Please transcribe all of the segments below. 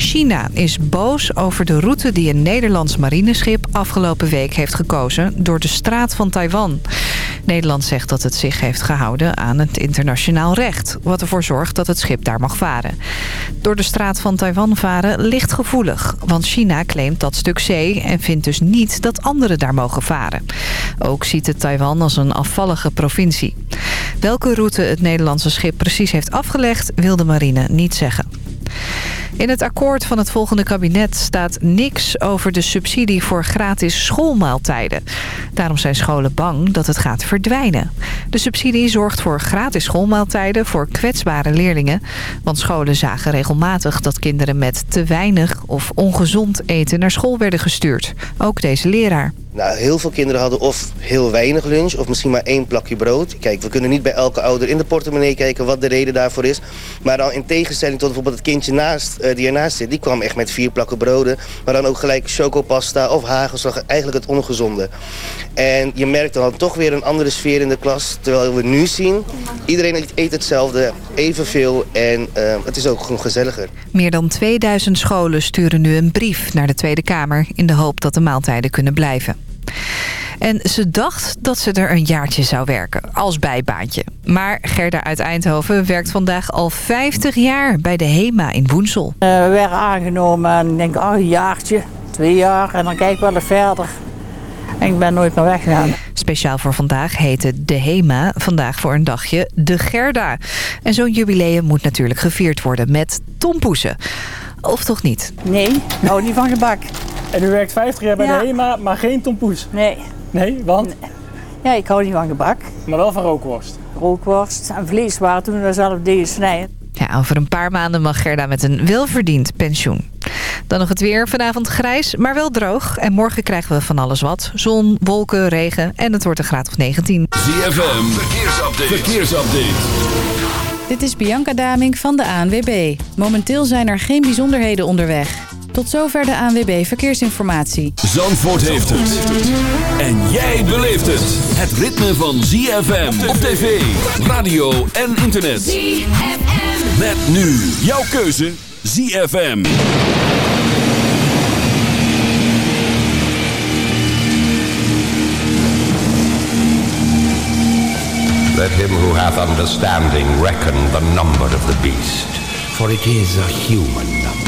China is boos over de route die een Nederlands marineschip afgelopen week heeft gekozen door de straat van Taiwan. Nederland zegt dat het zich heeft gehouden aan het internationaal recht, wat ervoor zorgt dat het schip daar mag varen. Door de straat van Taiwan varen ligt gevoelig, want China claimt dat stuk zee en vindt dus niet dat anderen daar mogen varen. Ook ziet het Taiwan als een afvallige provincie. Welke route het Nederlandse schip precies heeft afgelegd, wil de marine niet zeggen. In het akkoord van het volgende kabinet staat niks over de subsidie voor gratis schoolmaaltijden. Daarom zijn scholen bang dat het gaat verdwijnen. De subsidie zorgt voor gratis schoolmaaltijden voor kwetsbare leerlingen. Want scholen zagen regelmatig dat kinderen met te weinig of ongezond eten naar school werden gestuurd. Ook deze leraar. Nou, heel veel kinderen hadden of heel weinig lunch of misschien maar één plakje brood. Kijk, we kunnen niet bij elke ouder in de portemonnee kijken wat de reden daarvoor is. Maar dan in tegenstelling tot bijvoorbeeld het kindje naast, uh, die ernaast zit... die kwam echt met vier plakken broden. Maar dan ook gelijk chocopasta of hagelslag, eigenlijk het ongezonde. En je merkt dan toch weer een andere sfeer in de klas. Terwijl we nu zien, iedereen eet hetzelfde, evenveel en uh, het is ook gewoon gezelliger. Meer dan 2000 scholen sturen nu een brief naar de Tweede Kamer... in de hoop dat de maaltijden kunnen blijven. En ze dacht dat ze er een jaartje zou werken, als bijbaantje. Maar Gerda uit Eindhoven werkt vandaag al 50 jaar bij de HEMA in Woensel. Uh, we werden aangenomen en ik denk, oh, een jaartje, twee jaar en dan kijk ik wel eens verder. En ik ben nooit meer weggegaan. Speciaal voor vandaag heette de HEMA vandaag voor een dagje de Gerda. En zo'n jubileum moet natuurlijk gevierd worden met tompoesen. Of toch niet? Nee, nou niet van gebak. En u werkt 50 jaar bij ja. de HEMA, maar geen tompoes? Nee. Nee, want? Ja, ik hou niet van gebak. Maar wel van rookworst? Rookworst en vleeswaren toen we zelf deden snijden. Ja, over een paar maanden mag Gerda met een welverdiend pensioen. Dan nog het weer. Vanavond grijs, maar wel droog. En morgen krijgen we van alles wat. Zon, wolken, regen en het wordt een graad of 19. ZFM, verkeersupdate. verkeersupdate. Dit is Bianca Daming van de ANWB. Momenteel zijn er geen bijzonderheden onderweg. Tot zover de ANWB Verkeersinformatie. Zandvoort heeft het. En jij beleeft het. Het ritme van ZFM op tv, radio en internet. ZFM. Met nu jouw keuze ZFM. Let him who hath understanding reckon the number of the beast, for it is a human number.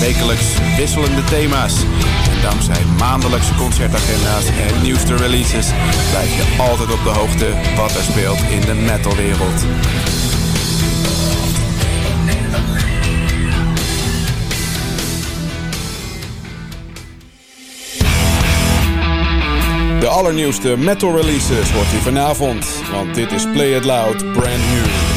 Wekelijks wisselende thema's. En dankzij maandelijkse concertagenda's en nieuwste releases blijf je altijd op de hoogte wat er speelt in de metalwereld. De allernieuwste metal releases wordt u vanavond, want dit is Play It Loud Brand New.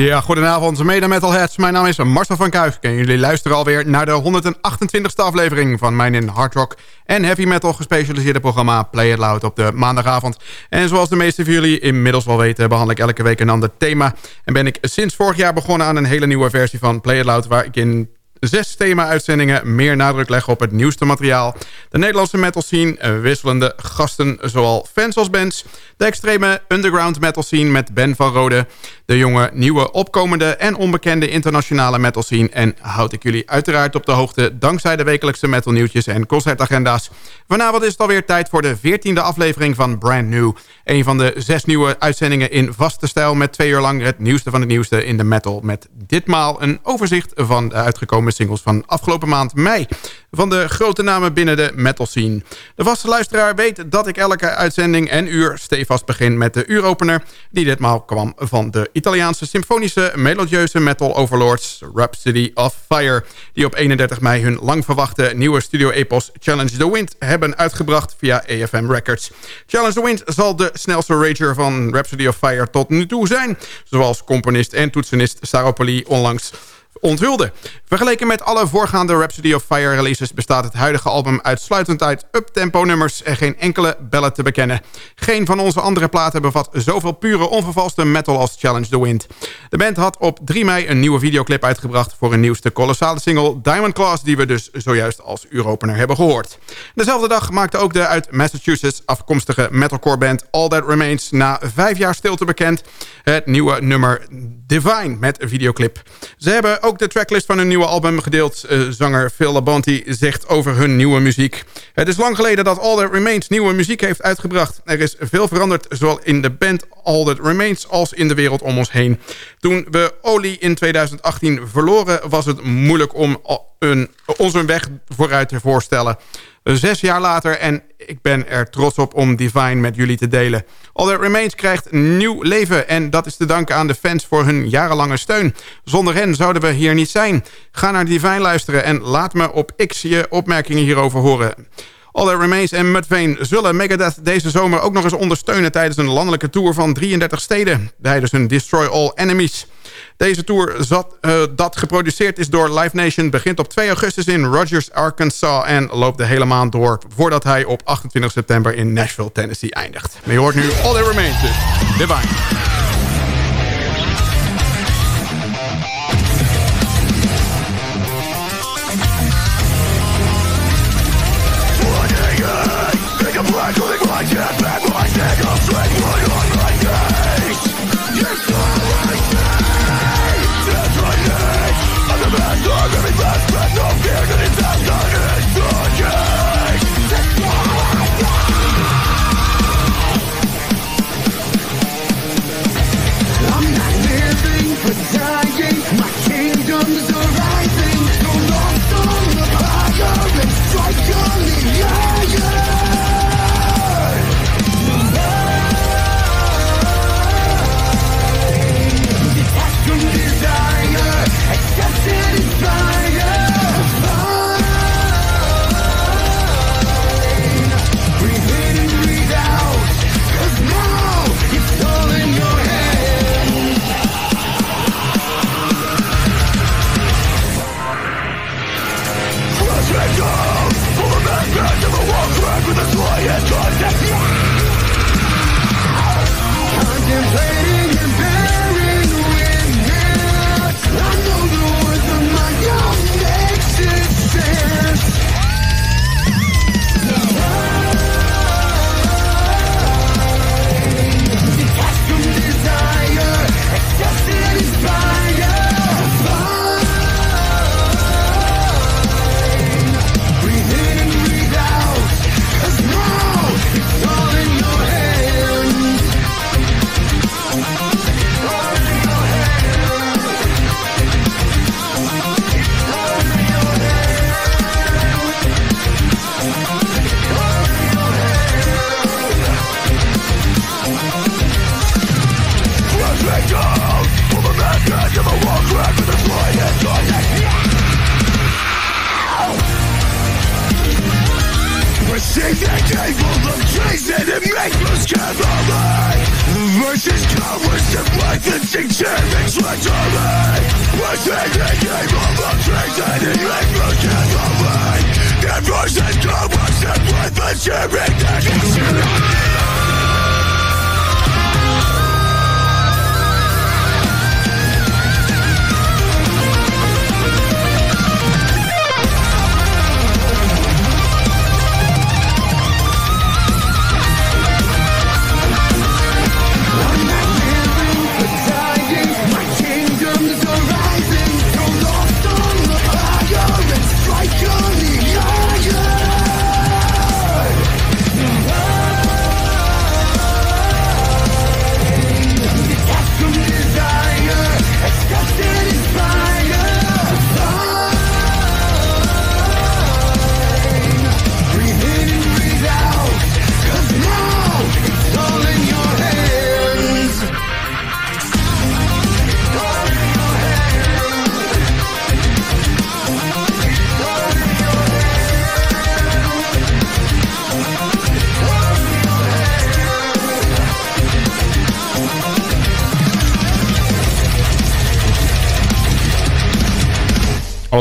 Ja, goedenavond, mede metalheads. Mijn naam is Marcel van Kuif. En jullie luisteren alweer naar de 128e aflevering... van mijn in hard rock en heavy metal gespecialiseerde programma Play It Loud op de maandagavond. En zoals de meeste van jullie inmiddels wel weten... behandel ik elke week een ander thema. En ben ik sinds vorig jaar begonnen aan een hele nieuwe versie van Play It Loud... waar ik in zes thema-uitzendingen meer nadruk leggen op het nieuwste materiaal. De Nederlandse metal scene, wisselende gasten, zowel fans als bands. De extreme underground metal scene met Ben van Rode. De jonge, nieuwe, opkomende en onbekende internationale metal scene. En houd ik jullie uiteraard op de hoogte dankzij de wekelijkse metal nieuwtjes en concertagenda's. Vanavond is het alweer tijd voor de veertiende aflevering van Brand New. Een van de zes nieuwe uitzendingen in vaste stijl met twee uur lang het nieuwste van het nieuwste in de metal. Met ditmaal een overzicht van de uitgekomen singles van afgelopen maand mei. Van de grote namen binnen de metal scene. De vaste luisteraar weet dat ik elke uitzending en uur stevast begin met de uuropener. Die ditmaal kwam van de Italiaanse symfonische melodieuze metal overlords Rhapsody of Fire. Die op 31 mei hun lang verwachte nieuwe studio-epos Challenge the Wind hebben uitgebracht via AFM Records. Challenge the Wind zal de snelste rager van Rhapsody of Fire tot nu toe zijn. Zoals componist en toetsenist Saropoli onlangs onthulde. Vergeleken met alle voorgaande Rhapsody of Fire releases... bestaat het huidige album uitsluitend uit uptempo nummers... en geen enkele bellen te bekennen. Geen van onze andere platen bevat zoveel pure onvervalste metal als Challenge the Wind. De band had op 3 mei een nieuwe videoclip uitgebracht... voor een nieuwste kolossale single Diamond Claws... die we dus zojuist als uuropener hebben gehoord. Dezelfde dag maakte ook de uit Massachusetts afkomstige metalcore band All That Remains... na vijf jaar stilte bekend het nieuwe nummer Divine met videoclip. Ze hebben ook de tracklist van hun nieuwe album gedeeld. Uh, zanger Phil Labonte zegt over hun nieuwe muziek. Het is lang geleden dat All That Remains nieuwe muziek heeft uitgebracht. Er is veel veranderd, zowel in de band All That Remains als in de wereld om ons heen. Toen we Oli in 2018 verloren was het moeilijk om een, ons een weg vooruit te voorstellen. Zes jaar later en ik ben er trots op om Divine met jullie te delen. All That Remains krijgt nieuw leven en dat is te danken aan de fans voor hun jarenlange steun. Zonder hen zouden we hier niet zijn. Ga naar Divine luisteren en laat me op X je opmerkingen hierover horen. All That Remains en Mudvayne zullen Megadeth deze zomer ook nog eens ondersteunen... tijdens een landelijke tour van 33 steden. Tijdens hun Destroy All Enemies. Deze tour zat, eh, dat geproduceerd is door Live Nation... begint op 2 augustus in Rogers, Arkansas... en loopt de hele maand door voordat hij op 28 september in Nashville, Tennessee eindigt. Maar je hoort nu All the Remains dus. Divine. cavalry The verses covers to black and sing Germans victory Was in the game of all trees and the English cavalry The verses covers to black and sing Germans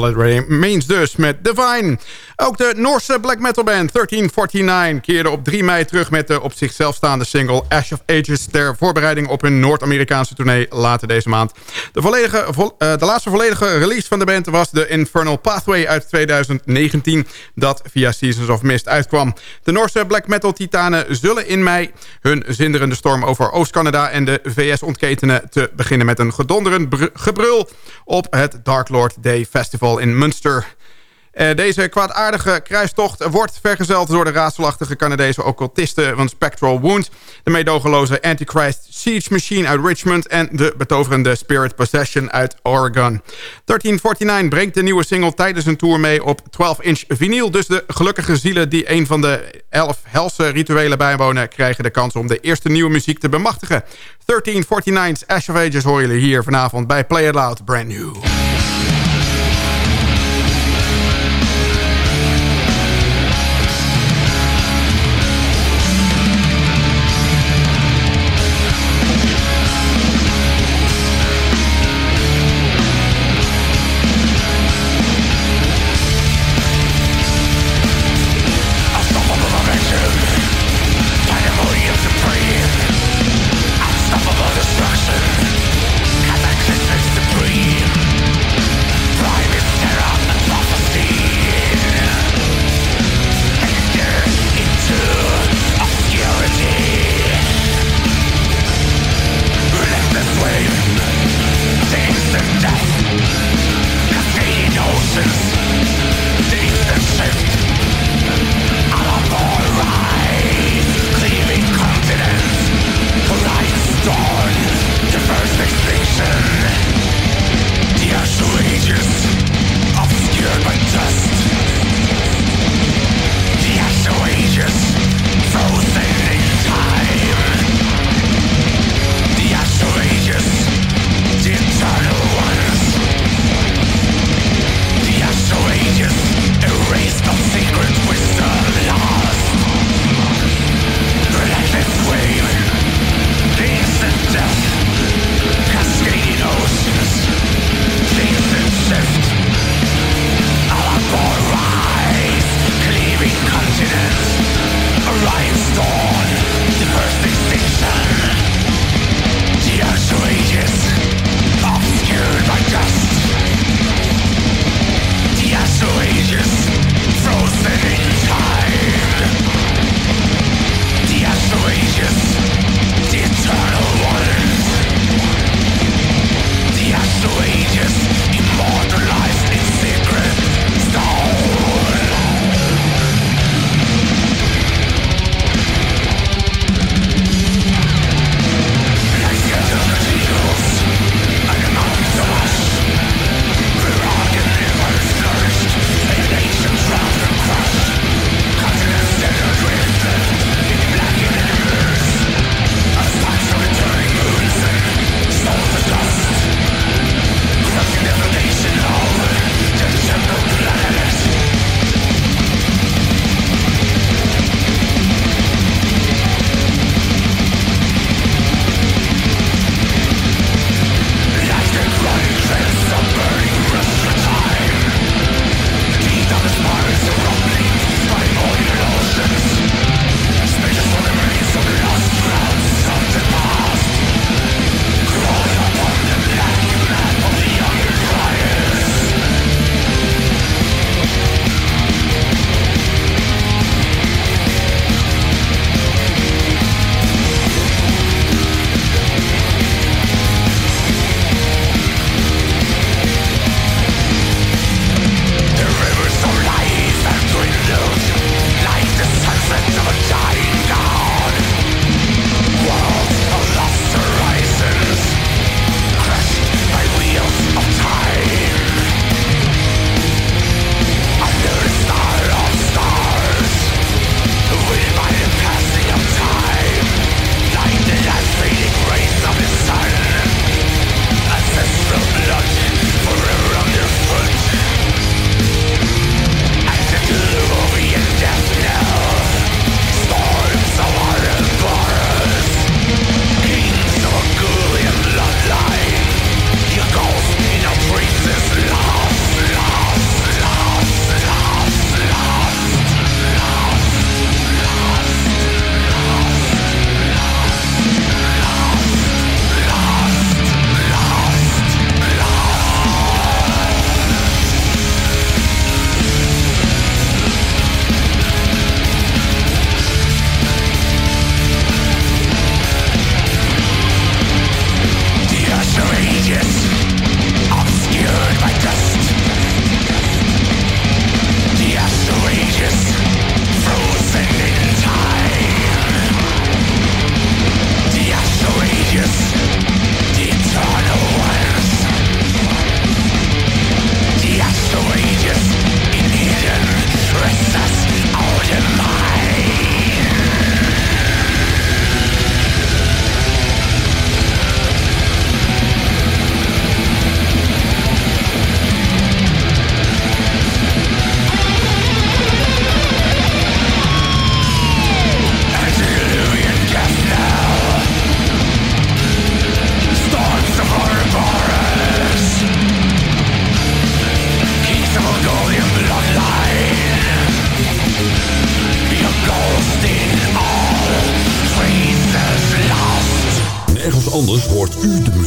That Remains dus met Divine. Ook de Noorse black metal band 1349 keerde op 3 mei terug met de op zichzelf staande single Ash of Ages... ter voorbereiding op hun Noord-Amerikaanse tournee later deze maand. De, volledige, uh, de laatste volledige release van de band was de Infernal Pathway uit 2019... dat via Seasons of Mist uitkwam. De Noorse black metal titanen zullen in mei hun zinderende storm over Oost-Canada... en de VS ontketenen te beginnen met een gedonderend gebrul... op het Dark Lord Day Festival in Munster... Uh, deze kwaadaardige kruistocht wordt vergezeld door de raadselachtige Canadese occultisten van Spectral Wound, de meedogenloze Antichrist Siege Machine uit Richmond en de betoverende Spirit Possession uit Oregon. 1349 brengt de nieuwe single tijdens een tour mee op 12-inch vinyl, dus de gelukkige zielen die een van de 11 helse rituelen bijwonen krijgen de kans om de eerste nieuwe muziek te bemachtigen. 1349's Ash of Ages horen jullie hier vanavond bij Play It Loud, brand new.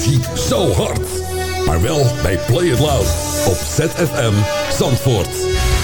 heat zo hard. Maar wel bij Play It Loud op ZFM Zandvoort.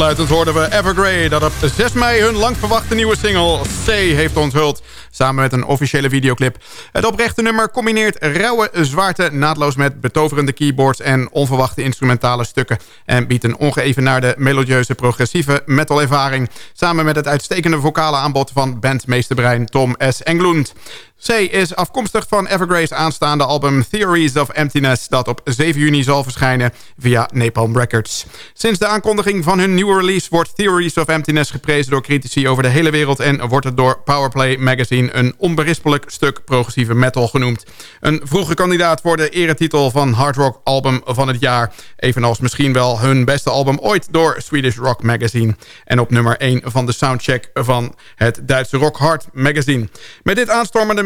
Afsluitend hoorden we Evergrey dat op 6 mei hun lang verwachte nieuwe single C heeft onthuld. Samen met een officiële videoclip. Het oprechte nummer combineert rauwe zwaarte naadloos met betoverende keyboards en onverwachte instrumentale stukken. En biedt een ongeëvenaarde melodieuze progressieve metal ervaring. Samen met het uitstekende vocale aanbod van bandmeesterbrein Tom S. Englund. C is afkomstig van Evergrey's aanstaande album Theories of Emptiness... dat op 7 juni zal verschijnen via Napalm Records. Sinds de aankondiging van hun nieuwe release wordt Theories of Emptiness geprezen door critici over de hele wereld... en wordt het door Powerplay Magazine een onberispelijk stuk progressieve metal genoemd. Een vroege kandidaat voor de eretitel van Hard Rock Album van het jaar. Evenals misschien wel hun beste album ooit door Swedish Rock Magazine. En op nummer 1 van de soundcheck van het Duitse Rock Hard Magazine. Met dit aanstormende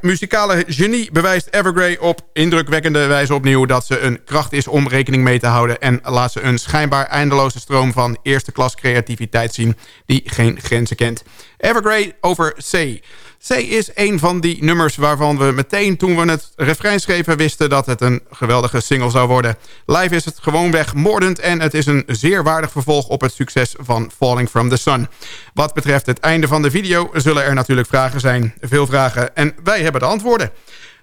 muzikale genie bewijst Evergrey op indrukwekkende wijze opnieuw... dat ze een kracht is om rekening mee te houden... en laat ze een schijnbaar eindeloze stroom van eerste klas creativiteit zien... die geen grenzen kent. Evergrey over C. C is een van die nummers waarvan we meteen toen we het refrein schreven... wisten dat het een geweldige single zou worden. Live is het gewoonweg moordend en het is een zeer waardig vervolg... op het succes van Falling From The Sun. Wat betreft het einde van de video zullen er natuurlijk vragen zijn. Veel vragen en wij hebben de antwoorden.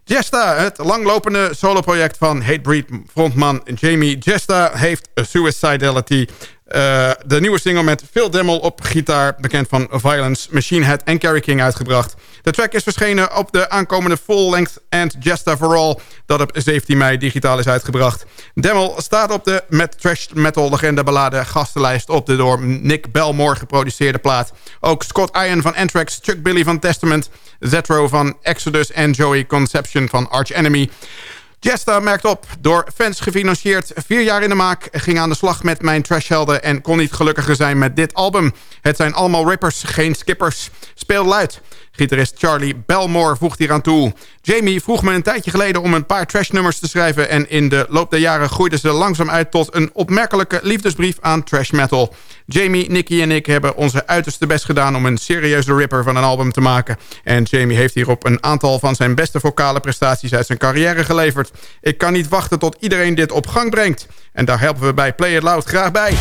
Jesta, het langlopende soloproject van Hatebreed frontman Jamie Jesta... heeft Suicidality uh, de nieuwe single met Phil Demmel op gitaar... bekend van Violence, Machine Head en Carrie King uitgebracht. De track is verschenen op de aankomende full-length And Jesta For All... dat op 17 mei digitaal is uitgebracht. Demmel staat op de met trash metal legende ballade gastenlijst... op de door Nick Belmore geproduceerde plaat. Ook Scott Ian van Anthrax, Chuck Billy van Testament... Zetro van Exodus en Joey Conception van Arch Enemy... Jesta merkt op, door fans gefinancierd, vier jaar in de maak... ging aan de slag met mijn trashhelden en kon niet gelukkiger zijn met dit album. Het zijn allemaal rippers, geen skippers. Speel luid. Gitarist Charlie Belmore voegt hier aan toe. Jamie vroeg me een tijdje geleden om een paar trashnummers te schrijven... en in de loop der jaren groeide ze langzaam uit tot een opmerkelijke liefdesbrief aan trash metal. Jamie, Nicky en ik hebben onze uiterste best gedaan... om een serieuze ripper van een album te maken. En Jamie heeft hierop een aantal van zijn beste vocale prestaties... uit zijn carrière geleverd. Ik kan niet wachten tot iedereen dit op gang brengt. En daar helpen we bij Play It Loud graag bij.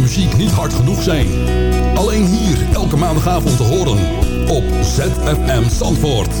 muziek niet hard genoeg zijn. Alleen hier, elke maandagavond te horen op ZFM Zandvoort.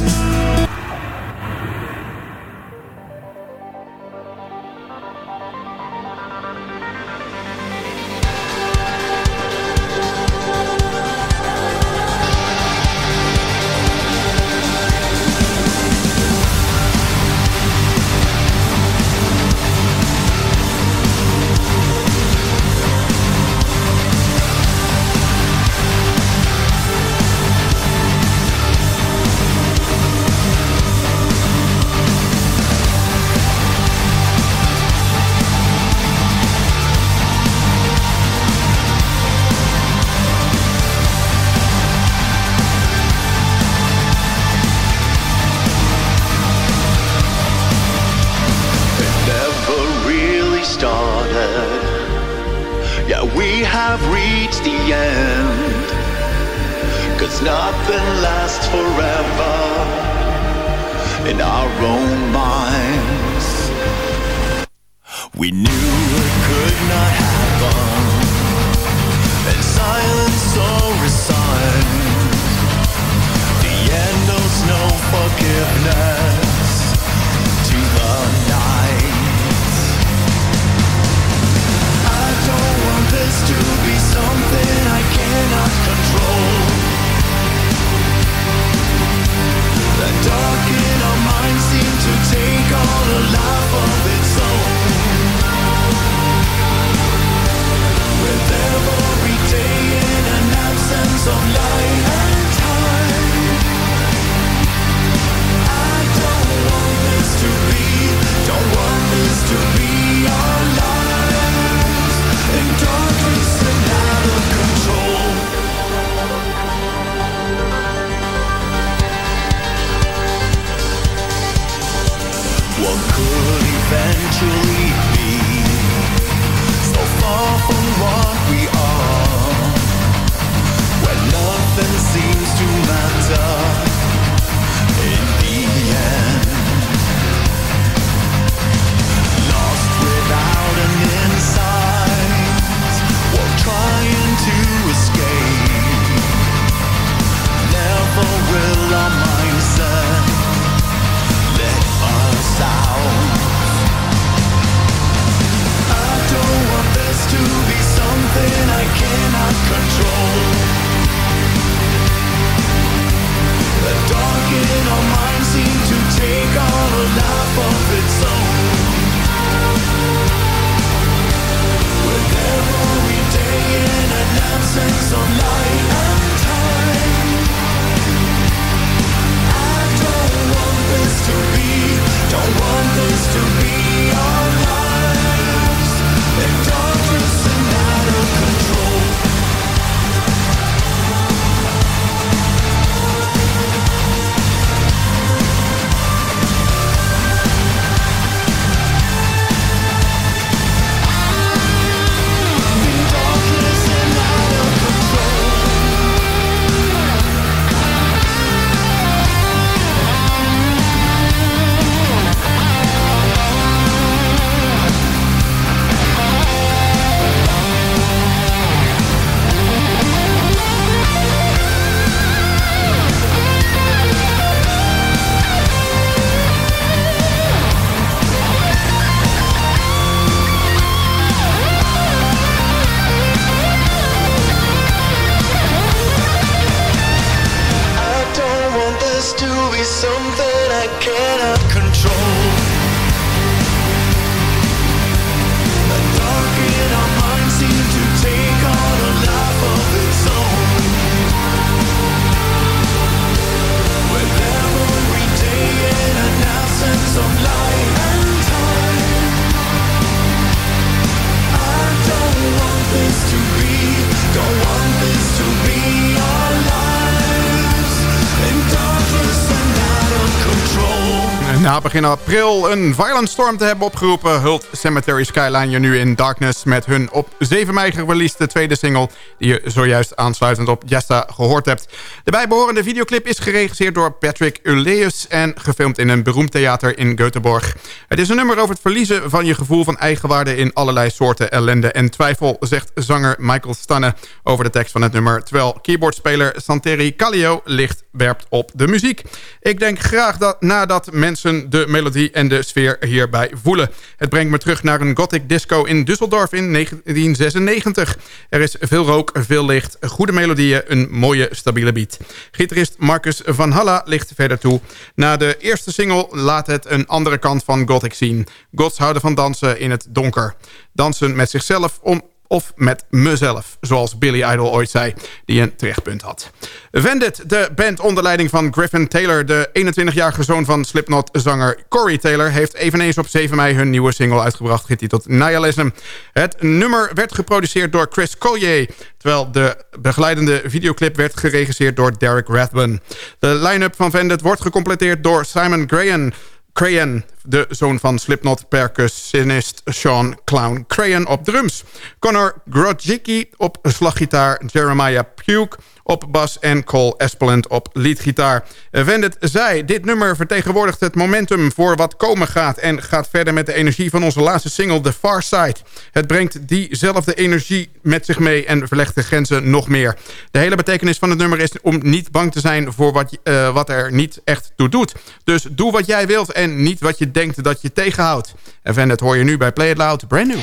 Na begin april een violent storm te hebben opgeroepen... hult Cemetery Skyline je nu in Darkness... met hun op 7 mei gereleasede tweede single... die je zojuist aansluitend op Jessa gehoord hebt. De bijbehorende videoclip is geregisseerd door Patrick Uleus... en gefilmd in een beroemd theater in Göteborg. Het is een nummer over het verliezen van je gevoel van eigenwaarde... in allerlei soorten ellende en twijfel... zegt zanger Michael Stanne over de tekst van het nummer... terwijl keyboardspeler Santeri Kallio licht werpt op de muziek. Ik denk graag dat nadat mensen de melodie en de sfeer hierbij voelen. Het brengt me terug naar een gothic disco in Düsseldorf in 1996. Er is veel rook, veel licht, goede melodieën, een mooie stabiele beat. Gitarist Marcus van Halla ligt verder toe. Na de eerste single laat het een andere kant van gothic zien. Gods houden van dansen in het donker. Dansen met zichzelf om of met mezelf, zoals Billy Idol ooit zei, die een terechtpunt had. Vendit, de band onder leiding van Griffin Taylor... de 21-jarige zoon van Slipknot-zanger Corey Taylor... heeft eveneens op 7 mei hun nieuwe single uitgebracht... getiteld Nihilism. Het nummer werd geproduceerd door Chris Collier... terwijl de begeleidende videoclip werd geregisseerd door Derek Rathbun. De line-up van Vendit wordt gecompleteerd door Simon Graham... Crayon, de zoon van Slipknot percussionist Sean Clown Crayon op drums. Connor Grodzicki op slaggitaar, Jeremiah Pugh op bas en Cole Espeland op leadgitaar. Vendit zei, dit nummer vertegenwoordigt het momentum voor wat komen gaat... en gaat verder met de energie van onze laatste single The Far Side. Het brengt diezelfde energie met zich mee en verlegt de grenzen nog meer. De hele betekenis van het nummer is om niet bang te zijn... voor wat, uh, wat er niet echt toe doet. Dus doe wat jij wilt en niet wat je denkt dat je tegenhoudt. En Vendit hoor je nu bij Play It Loud, brand new.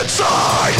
inside!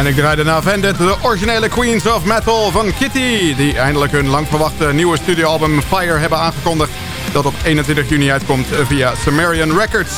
En ik draai daarna Vendit, de originele Queens of Metal van Kitty... die eindelijk hun lang verwachte nieuwe studioalbum Fire hebben aangekondigd... dat op 21 juni uitkomt via Sumerian Records.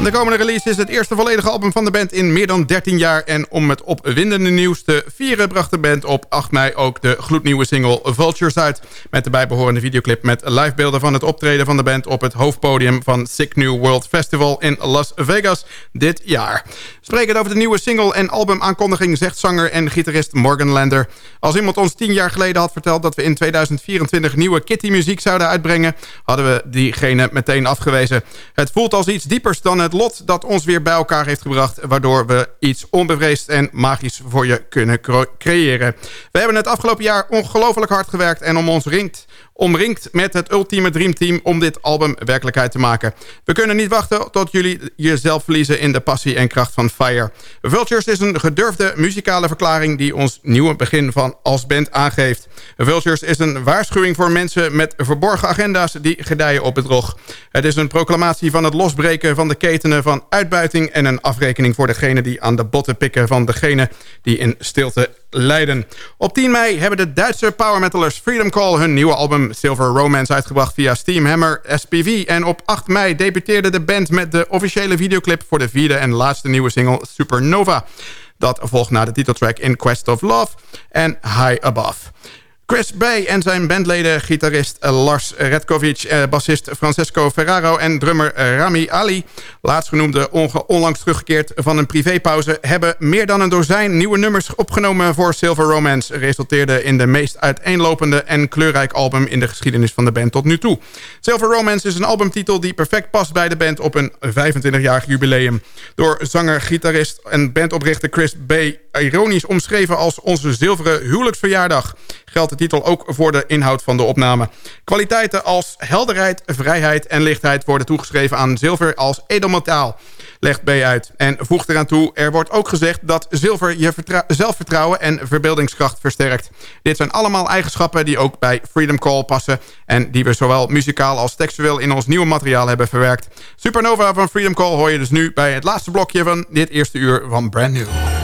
De komende release is het eerste volledige album van de band in meer dan 13 jaar. En om het opwindende nieuws te vieren bracht de band op 8 mei ook de gloednieuwe single Vultures uit. Met de bijbehorende videoclip met livebeelden van het optreden van de band op het hoofdpodium van Sick New World Festival in Las Vegas dit jaar. Sprekend over de nieuwe single en albumaankondiging zegt zanger en gitarist Morgan Lander. Als iemand ons 10 jaar geleden had verteld dat we in 2024 nieuwe Kitty muziek zouden uitbrengen, hadden we diegene meteen afgewezen. Het voelt als iets diepers dan het lot dat ons weer bij elkaar heeft gebracht... waardoor we iets onbevreesd en magisch voor je kunnen creëren. We hebben het afgelopen jaar ongelooflijk hard gewerkt... en om ons ringt omringd met het ultieme dreamteam om dit album werkelijkheid te maken. We kunnen niet wachten tot jullie jezelf verliezen in de passie en kracht van Fire. Vultures is een gedurfde muzikale verklaring die ons nieuwe begin van als band aangeeft. Vultures is een waarschuwing voor mensen met verborgen agenda's die gedijen op het rog. Het is een proclamatie van het losbreken van de ketenen van uitbuiting en een afrekening voor degene die aan de botten pikken van degene die in stilte lijden. Op 10 mei hebben de Duitse power metalers Freedom Call hun nieuwe album Silver Romance uitgebracht via Steamhammer SPV. En op 8 mei debuteerde de band met de officiële videoclip voor de vierde en laatste nieuwe single Supernova. Dat volgt na de titeltrack In Quest of Love en High Above. Chris Bay en zijn bandleden, gitarist Lars Redkovic, eh, bassist Francesco Ferraro en drummer Rami Ali, laatstgenoemde onlangs teruggekeerd van een privépauze, hebben meer dan een dozijn nieuwe nummers opgenomen voor Silver Romance, resulteerde in de meest uiteenlopende en kleurrijk album in de geschiedenis van de band tot nu toe. Silver Romance is een albumtitel die perfect past bij de band op een 25-jarig jubileum. Door zanger, gitarist en bandoprichter Chris Bay ironisch omschreven als onze zilveren huwelijksverjaardag geldt de titel ook voor de inhoud van de opname. Kwaliteiten als helderheid, vrijheid en lichtheid worden toegeschreven aan zilver als edelmetaal, legt B uit. En voegt eraan toe, er wordt ook gezegd dat zilver je zelfvertrouwen en verbeeldingskracht versterkt. Dit zijn allemaal eigenschappen die ook bij Freedom Call passen en die we zowel muzikaal als textueel in ons nieuwe materiaal hebben verwerkt. Supernova van Freedom Call hoor je dus nu bij het laatste blokje van dit eerste uur van Brand New.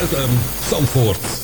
Op ZFM Zandvoort.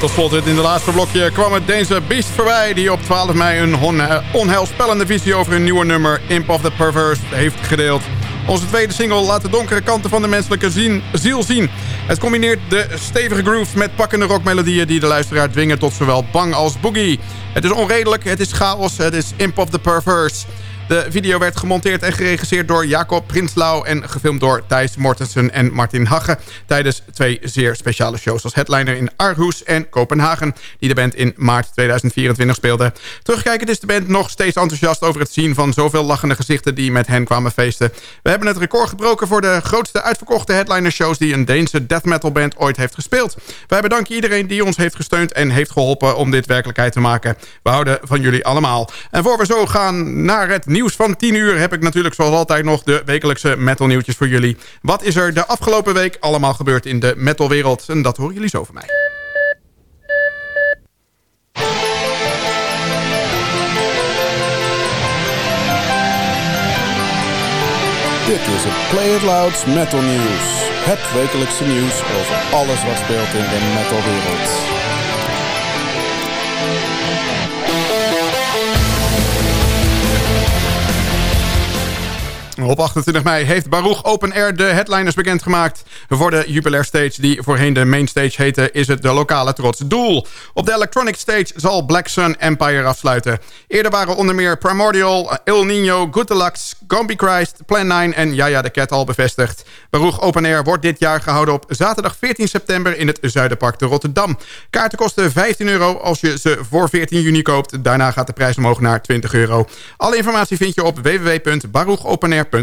Tot slot in de laatste blokje kwam het Deense Beast voorbij... die op 12 mei een on- onheilspellende visie over een nieuwe nummer... Imp of the Perverse heeft gedeeld. Onze tweede single laat de donkere kanten van de menselijke zien, ziel zien. Het combineert de stevige groove met pakkende rockmelodieën... die de luisteraar dwingen tot zowel bang als boogie. Het is onredelijk, het is chaos, het is Imp of the Perverse... De video werd gemonteerd en geregisseerd door Jacob Prinslauw... en gefilmd door Thijs Mortensen en Martin Hagge... tijdens twee zeer speciale shows als headliner in Aarhus en Kopenhagen... die de band in maart 2024 speelde. Terugkijkend is de band nog steeds enthousiast over het zien... van zoveel lachende gezichten die met hen kwamen feesten. We hebben het record gebroken voor de grootste uitverkochte headliner shows... die een Deense death metal band ooit heeft gespeeld. Wij bedanken iedereen die ons heeft gesteund en heeft geholpen... om dit werkelijkheid te maken. We houden van jullie allemaal. En voor we zo gaan naar het nieuws van 10 uur... heb ik natuurlijk zoals altijd nog de wekelijkse metal nieuwtjes voor jullie. Wat is er de afgelopen week allemaal gebeurd in de metalwereld? En dat horen jullie zo van mij. Dit is het Play It Louds Metal News. Het wekelijkse nieuws over alles wat speelt in de metalwereld. Op 28 mei heeft Baruch Open Air de headliners bekendgemaakt. Voor de Jubilair Stage, die voorheen de Main Stage heette... is het de lokale trots doel. Op de Electronic Stage zal Black Sun Empire afsluiten. Eerder waren onder meer Primordial, El Nino, Good Deluxe... Gombi Christ, Plan 9 en Yaya de Cat al bevestigd. Baruch Open Air wordt dit jaar gehouden op zaterdag 14 september... in het Zuiderpark te Rotterdam. Kaarten kosten 15 euro als je ze voor 14 juni koopt. Daarna gaat de prijs omhoog naar 20 euro. Alle informatie vind je op www.baruchopenair.nl.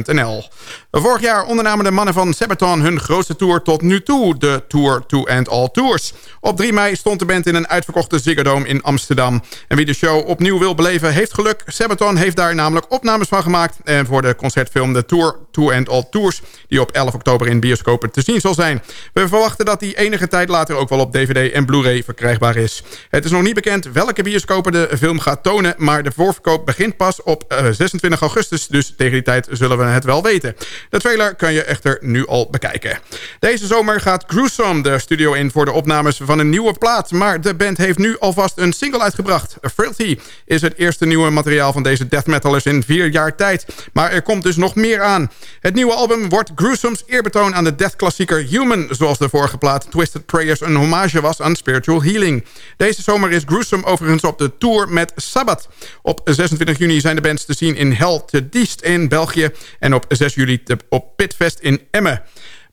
Vorig jaar ondernamen de mannen van Sabaton hun grootste tour tot nu toe. De Tour to End All Tours. Op 3 mei stond de band in een uitverkochte Ziggo Dome in Amsterdam. En wie de show opnieuw wil beleven heeft geluk. Sabaton heeft daar namelijk opnames van gemaakt. En voor de concertfilm de Tour to End All Tours... die op 11 oktober in bioscopen te zien zal zijn. We verwachten dat die enige tijd later ook wel op DVD en Blu-ray verkrijgbaar is. Het is nog niet bekend welke bioscopen de film gaat tonen... maar de voorverkoop begint pas op eh, 26 augustus. Dus tegen die tijd zullen we het wel weten. De trailer kun je echter nu al bekijken. Deze zomer gaat Gruesome de studio in voor de opnames van een nieuwe plaat. Maar de band heeft nu alvast een single uitgebracht. Frailty is het eerste nieuwe materiaal van deze death metalers in vier jaar tijd. Maar er komt dus nog meer aan. Het nieuwe album wordt Gruesome's eerbetoon aan de death klassieker Human... zoals de vorige plaat Twisted Prayers een hommage was aan spiritual healing. Deze zomer is Gruesome overigens op de tour met Sabbath. Op 26 juni zijn de bands te zien in Hell te Diest in België... en op 6 juli op Pitfest in Emmen.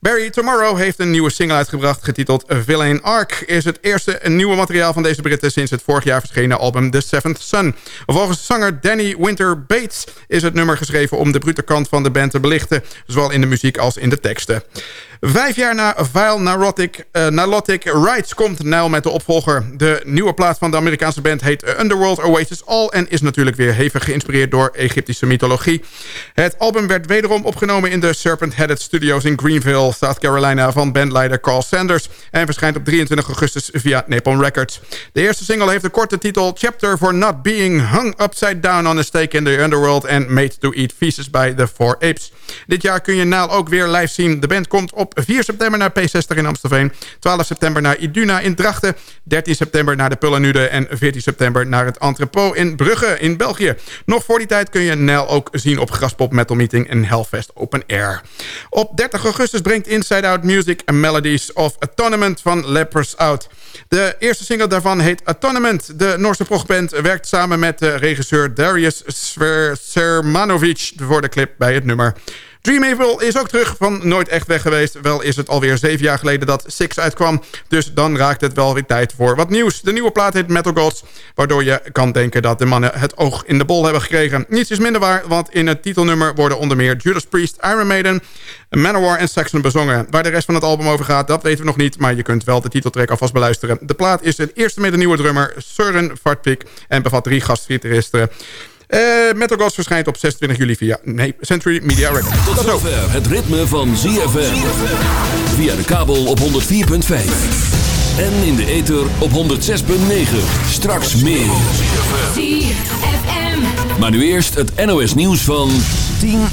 Barry Tomorrow heeft een nieuwe single uitgebracht getiteld Villain Arc. Is het eerste nieuwe materiaal van deze Britten sinds het vorig jaar verschenen album The Seventh Son. Volgens zanger Danny Winter Bates is het nummer geschreven om de brute kant van de band te belichten. Zowel in de muziek als in de teksten. Vijf jaar na Vile uh, Nilotic Rights komt Nile met de opvolger. De nieuwe plaat van de Amerikaanse band heet Underworld Oasis All... en is natuurlijk weer hevig geïnspireerd door Egyptische mythologie. Het album werd wederom opgenomen in de Serpent Headed Studios in Greenville, South Carolina... van bandleider Carl Sanders en verschijnt op 23 augustus via Napalm Records. De eerste single heeft de korte titel Chapter for Not Being Hung Upside Down on a Stake in the Underworld... and Made to Eat Feces by the Four Apes. Dit jaar kun je Nile ook weer live zien. De band komt op 4 september naar P60 in Amstelveen... 12 september naar Iduna in Drachten... 13 september naar de Pullenude... en 14 september naar het Entrepot in Brugge in België. Nog voor die tijd kun je Nel ook zien op Graspop Metal Meeting... en Hellfest Open Air. Op 30 augustus brengt Inside Out Music... Melodies of Atonement van Lepers out. De eerste single daarvan heet Atonement. De Noorse progband werkt samen met de regisseur Darius Sermanovic... voor de clip bij het nummer... Dream Evil is ook terug van nooit echt weg geweest. Wel is het alweer zeven jaar geleden dat Six uitkwam. Dus dan raakt het wel weer tijd voor wat nieuws. De nieuwe plaat heet Metal Gods. Waardoor je kan denken dat de mannen het oog in de bol hebben gekregen. Niets is minder waar, want in het titelnummer worden onder meer Judas Priest, Iron Maiden, Manowar en Saxon bezongen. Waar de rest van het album over gaat, dat weten we nog niet. Maar je kunt wel de titeltrack alvast beluisteren. De plaat is het eerste met een nieuwe drummer, Søren Vartpik. En bevat drie gastgitaristen. Eh Metal Gods verschijnt op 26 juli via nee, Century Media Records. Tot zover het ritme van ZFM. Via de kabel op 104.5. En in de ether op 106.9. Straks meer. Maar nu eerst het NOS nieuws van 10 uur.